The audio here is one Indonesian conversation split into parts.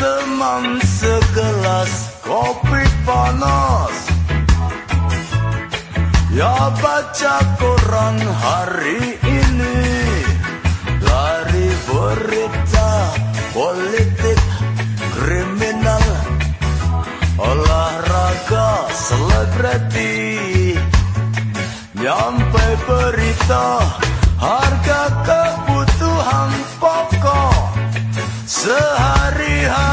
teman segelas kopi panas. Ya baca koran hari ini. Dari berita politik kriminal Olahraga selebriti. Nyampe berita harga kebutuhan pokok. Sehari-hari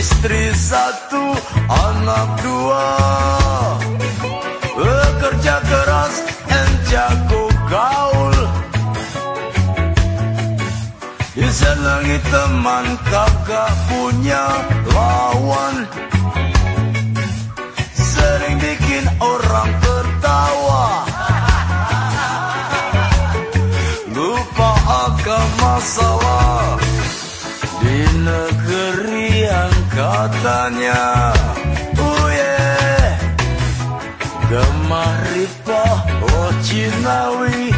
Istri satu Anak dua. Bekerja keras And jago gaul. Disenangi teman Kagak punya lawan. Sering bikin orang tertawa katanya Oh yeah. Gemah ripa oh Cinawi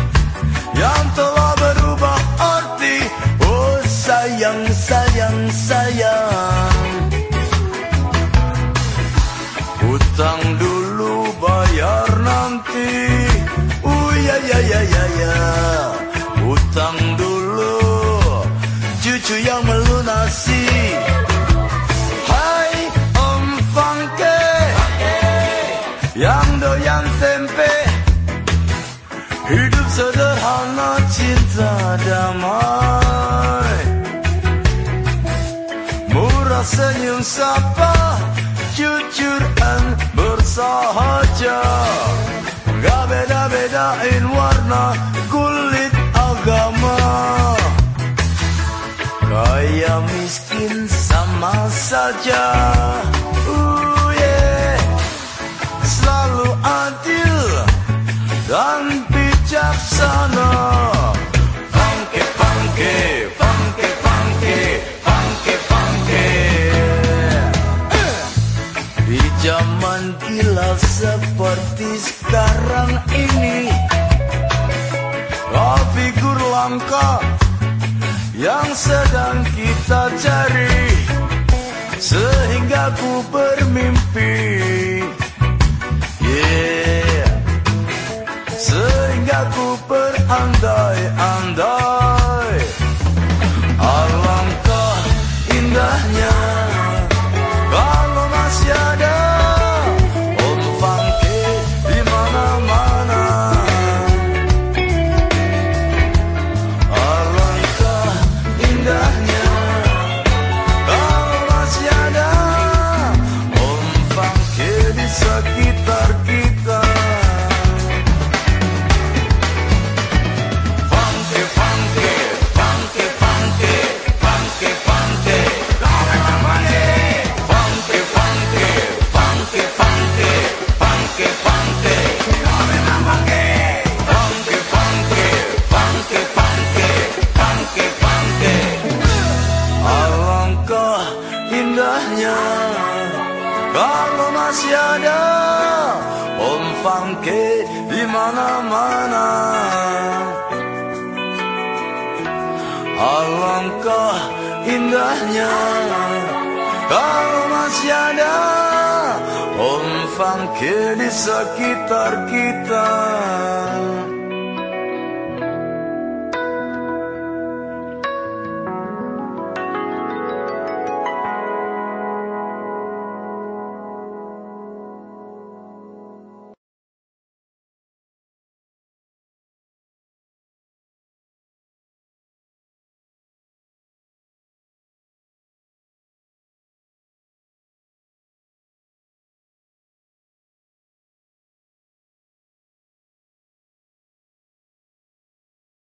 Yang telah berubah arti. Oh sayang sayang sayang. Utang dulu bayar nanti cinta damai. Murah senyum sapa Jujur dan bersahaja. Gak beda-bedain warna kulit agama. Kaya miskin sama saja. Uh, yeah. Selalu adil dan bijaksana gila seperti sekarang ini. Oh figur langka yang sedang kita cari. Sehingga ku bermimpi. Yeah. Sehingga ku berandai-andai ada Om Fangke di mana-mana. Alangkah indahnya kalau masih ada Om Fangke di sekitar kita.